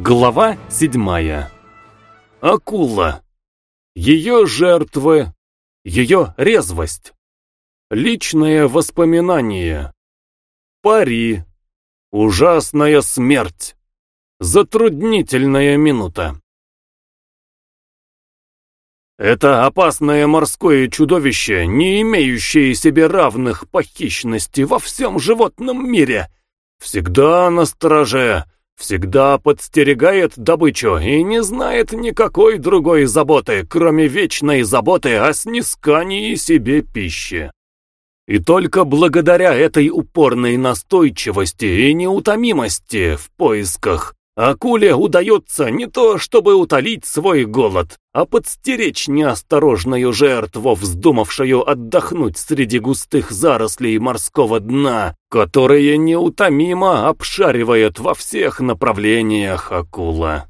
Глава седьмая. Акула. Ее жертвы. Ее резвость. Личное воспоминание. Пари. Ужасная смерть. Затруднительная минута. Это опасное морское чудовище, не имеющее себе равных по хищности во всем животном мире, всегда на страже, всегда подстерегает добычу и не знает никакой другой заботы, кроме вечной заботы о снискании себе пищи. И только благодаря этой упорной настойчивости и неутомимости в поисках Акуле удается не то чтобы утолить свой голод, а подстеречь неосторожную жертву, вздумавшую отдохнуть среди густых зарослей морского дна, которые неутомимо обшаривает во всех направлениях акула.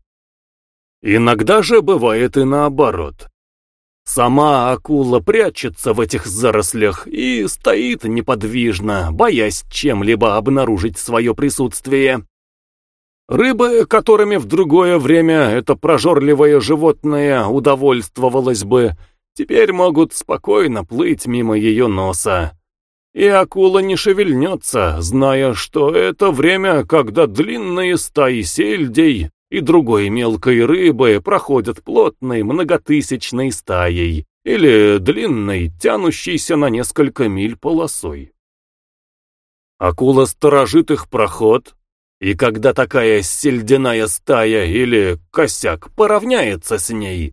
Иногда же бывает и наоборот. Сама акула прячется в этих зарослях и стоит неподвижно, боясь чем-либо обнаружить свое присутствие. Рыбы, которыми в другое время это прожорливое животное удовольствовалось бы, теперь могут спокойно плыть мимо ее носа. И акула не шевельнется, зная, что это время, когда длинные стаи сельдей и другой мелкой рыбы проходят плотной многотысячной стаей или длинной, тянущейся на несколько миль полосой. Акула сторожит их проход, и когда такая сельдяная стая или косяк поравняется с ней,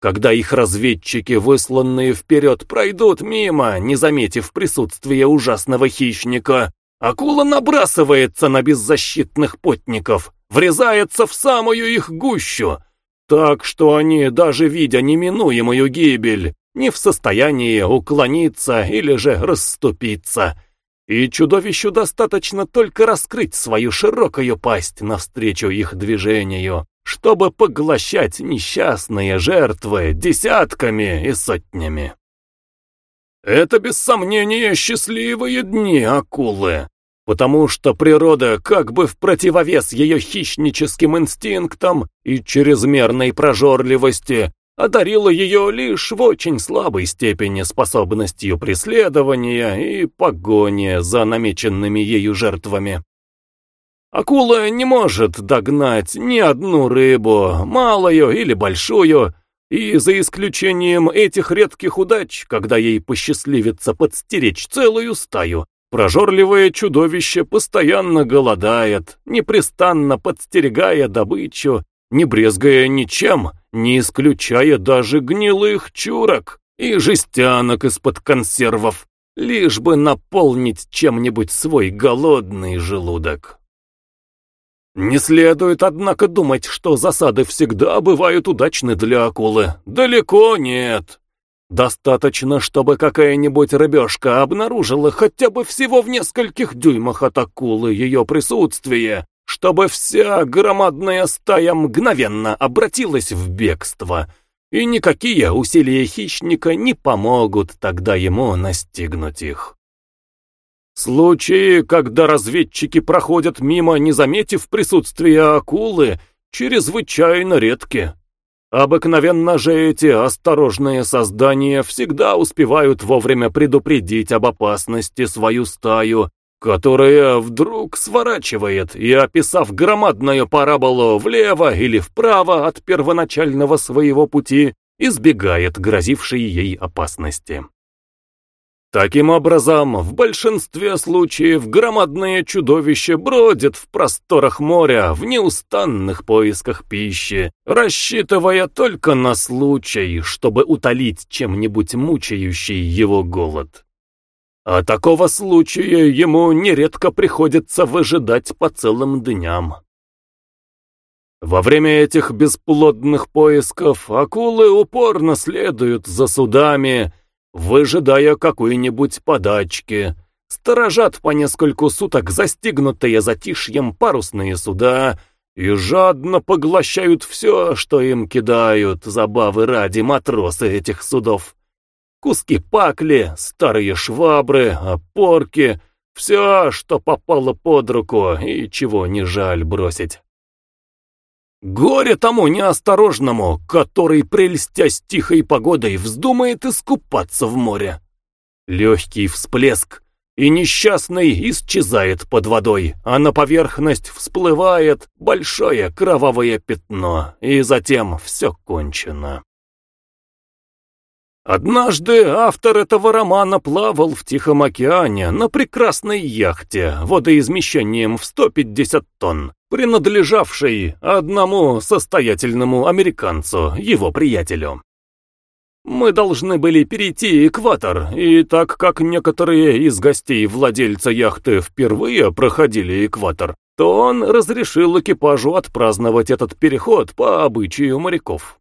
когда их разведчики, высланные вперед, пройдут мимо, не заметив присутствия ужасного хищника, акула набрасывается на беззащитных потников, врезается в самую их гущу, так что они, даже видя неминуемую гибель, не в состоянии уклониться или же расступиться, и чудовищу достаточно только раскрыть свою широкую пасть навстречу их движению, чтобы поглощать несчастные жертвы десятками и сотнями. Это без сомнения счастливые дни акулы, потому что природа как бы в противовес ее хищническим инстинктам и чрезмерной прожорливости одарила ее лишь в очень слабой степени способностью преследования и погони за намеченными ею жертвами. Акула не может догнать ни одну рыбу, малую или большую, и за исключением этих редких удач, когда ей посчастливится подстеречь целую стаю, прожорливое чудовище постоянно голодает, непрестанно подстерегая добычу, не брезгая ничем, не исключая даже гнилых чурок и жестянок из-под консервов, лишь бы наполнить чем-нибудь свой голодный желудок. Не следует, однако, думать, что засады всегда бывают удачны для акулы. Далеко нет. Достаточно, чтобы какая-нибудь рыбешка обнаружила хотя бы всего в нескольких дюймах от акулы ее присутствие, чтобы вся громадная стая мгновенно обратилась в бегство, и никакие усилия хищника не помогут тогда ему настигнуть их. Случаи, когда разведчики проходят мимо, не заметив присутствия акулы, чрезвычайно редки. Обыкновенно же эти осторожные создания всегда успевают вовремя предупредить об опасности свою стаю которая вдруг сворачивает и, описав громадную параболу влево или вправо от первоначального своего пути, избегает грозившей ей опасности. Таким образом, в большинстве случаев громадное чудовище бродит в просторах моря в неустанных поисках пищи, рассчитывая только на случай, чтобы утолить чем-нибудь мучающий его голод. А такого случая ему нередко приходится выжидать по целым дням. Во время этих бесплодных поисков акулы упорно следуют за судами, выжидая какой-нибудь подачки, сторожат по нескольку суток застигнутые затишьем парусные суда и жадно поглощают все, что им кидают, забавы ради матросы этих судов. Куски пакли, старые швабры, опорки, все, что попало под руку и чего не жаль бросить. Горе тому неосторожному, который, прельстясь тихой погодой, вздумает искупаться в море. Легкий всплеск, и несчастный исчезает под водой, а на поверхность всплывает большое кровавое пятно, и затем все кончено. Однажды автор этого романа плавал в Тихом океане на прекрасной яхте водоизмещением в 150 тонн, принадлежавшей одному состоятельному американцу, его приятелю. Мы должны были перейти экватор, и так как некоторые из гостей владельца яхты впервые проходили экватор, то он разрешил экипажу отпраздновать этот переход по обычаю моряков.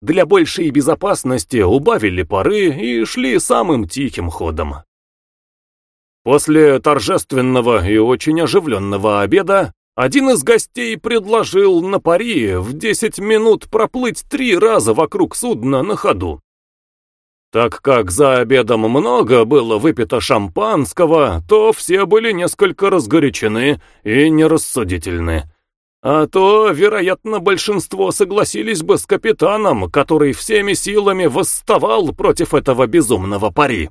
Для большей безопасности убавили пары и шли самым тихим ходом. После торжественного и очень оживленного обеда один из гостей предложил на пари в 10 минут проплыть три раза вокруг судна на ходу. Так как за обедом много было выпито шампанского, то все были несколько разгорячены и нерассудительны. А то, вероятно, большинство согласились бы с капитаном, который всеми силами восставал против этого безумного пари.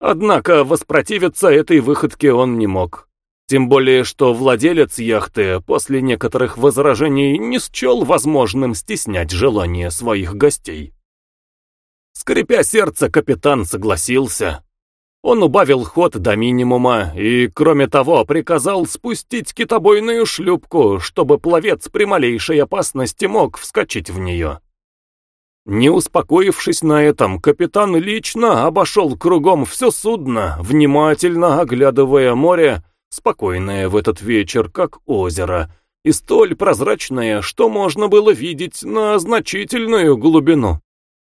Однако воспротивиться этой выходке он не мог. Тем более, что владелец яхты после некоторых возражений не счел возможным стеснять желание своих гостей. Скрипя сердце, капитан согласился. Он убавил ход до минимума и, кроме того, приказал спустить китобойную шлюпку, чтобы пловец при малейшей опасности мог вскочить в нее. Не успокоившись на этом, капитан лично обошел кругом все судно, внимательно оглядывая море, спокойное в этот вечер, как озеро, и столь прозрачное, что можно было видеть на значительную глубину.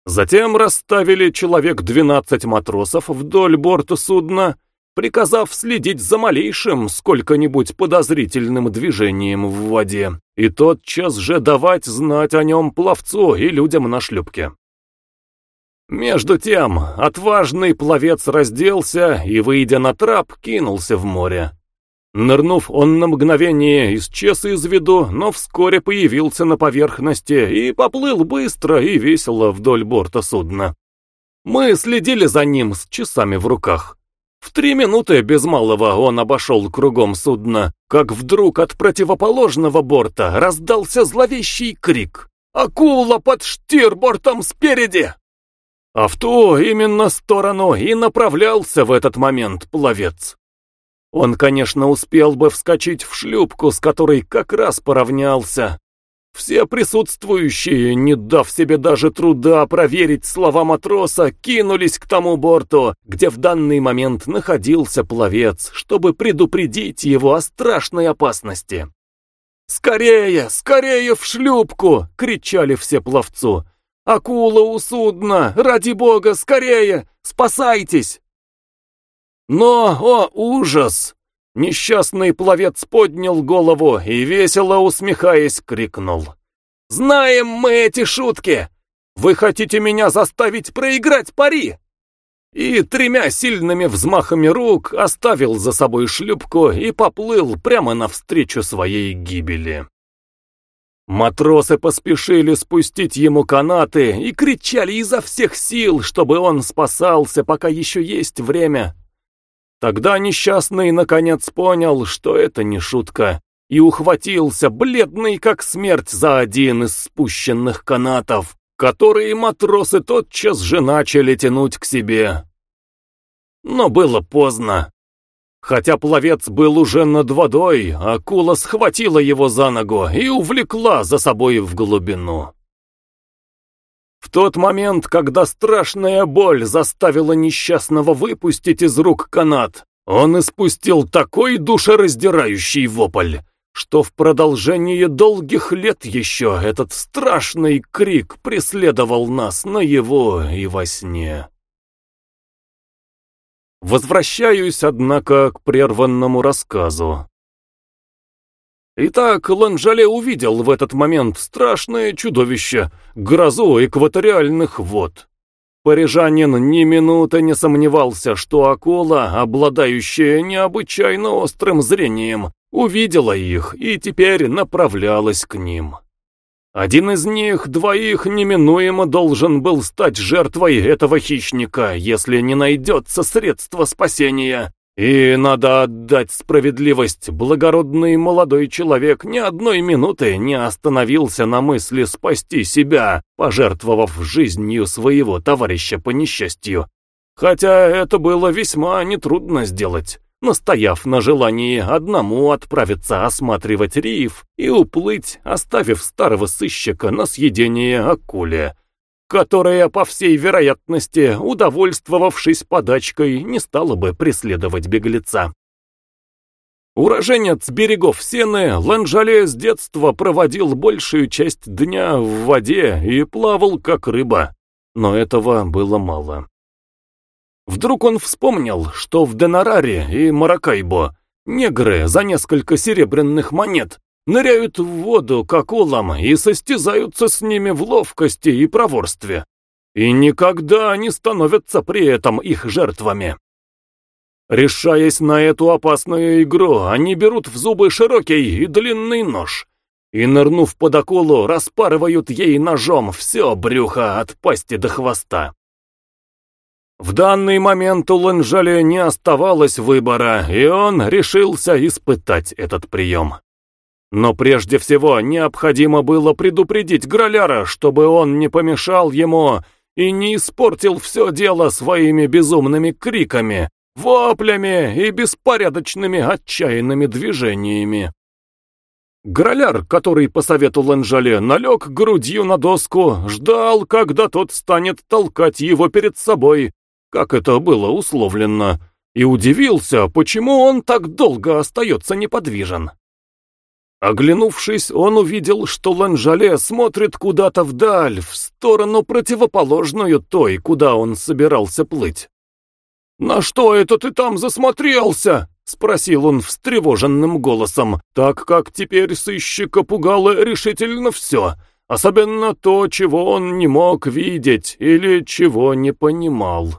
Затем расставили человек 12 матросов вдоль борта судна, приказав следить за малейшим, сколько-нибудь подозрительным движением в воде, и тотчас же давать знать о нем пловцу и людям на шлюпке. Между тем, отважный пловец разделся и, выйдя на трап, кинулся в море. Нырнув, он на мгновение исчез из виду, но вскоре появился на поверхности и поплыл быстро и весело вдоль борта судна. Мы следили за ним с часами в руках. В три минуты без малого он обошел кругом судна, как вдруг от противоположного борта раздался зловещий крик. «Акула под штирбортом спереди!» А в ту именно сторону и направлялся в этот момент пловец. Он, конечно, успел бы вскочить в шлюпку, с которой как раз поравнялся. Все присутствующие, не дав себе даже труда проверить слова матроса, кинулись к тому борту, где в данный момент находился пловец, чтобы предупредить его о страшной опасности. «Скорее, скорее в шлюпку!» — кричали все пловцу. «Акула у судна! Ради бога, скорее! Спасайтесь!» Но, о ужас! Несчастный пловец поднял голову и, весело усмехаясь, крикнул. «Знаем мы эти шутки! Вы хотите меня заставить проиграть пари?» И тремя сильными взмахами рук оставил за собой шлюпку и поплыл прямо навстречу своей гибели. Матросы поспешили спустить ему канаты и кричали изо всех сил, чтобы он спасался, пока еще есть время. Тогда несчастный наконец понял, что это не шутка, и ухватился, бледный как смерть, за один из спущенных канатов, которые матросы тотчас же начали тянуть к себе. Но было поздно. Хотя пловец был уже над водой, акула схватила его за ногу и увлекла за собой в глубину. В тот момент, когда страшная боль заставила несчастного выпустить из рук канат, он испустил такой душераздирающий вопль, что в продолжении долгих лет еще этот страшный крик преследовал нас на его и во сне. Возвращаюсь, однако, к прерванному рассказу. Итак, Ланжале увидел в этот момент страшное чудовище, грозу экваториальных вод. Парижанин ни минуты не сомневался, что акула, обладающая необычайно острым зрением, увидела их и теперь направлялась к ним. Один из них двоих неминуемо должен был стать жертвой этого хищника, если не найдется средства спасения. И надо отдать справедливость, благородный молодой человек ни одной минуты не остановился на мысли спасти себя, пожертвовав жизнью своего товарища по несчастью. Хотя это было весьма нетрудно сделать. Настояв на желании одному отправиться осматривать риф и уплыть, оставив старого сыщика на съедение акуле, которая, по всей вероятности, удовольствовавшись подачкой, не стала бы преследовать беглеца. Уроженец берегов Сены, Ланжале с детства проводил большую часть дня в воде и плавал как рыба, но этого было мало. Вдруг он вспомнил, что в Денараре и Маракайбо негры за несколько серебряных монет ныряют в воду к акулам и состязаются с ними в ловкости и проворстве. И никогда не становятся при этом их жертвами. Решаясь на эту опасную игру, они берут в зубы широкий и длинный нож и, нырнув под акулу, распарывают ей ножом все брюхо от пасти до хвоста. В данный момент у Ланжале не оставалось выбора, и он решился испытать этот прием. Но прежде всего необходимо было предупредить Граляра, чтобы он не помешал ему и не испортил все дело своими безумными криками, воплями и беспорядочными отчаянными движениями. Граляр, который по совету Ланжале налег грудью на доску, ждал, когда тот станет толкать его перед собой, как это было условлено, и удивился, почему он так долго остается неподвижен. Оглянувшись, он увидел, что Ланжале смотрит куда-то вдаль, в сторону противоположную той, куда он собирался плыть. «На что это ты там засмотрелся?» — спросил он встревоженным голосом, так как теперь сыщика пугало решительно все, особенно то, чего он не мог видеть или чего не понимал.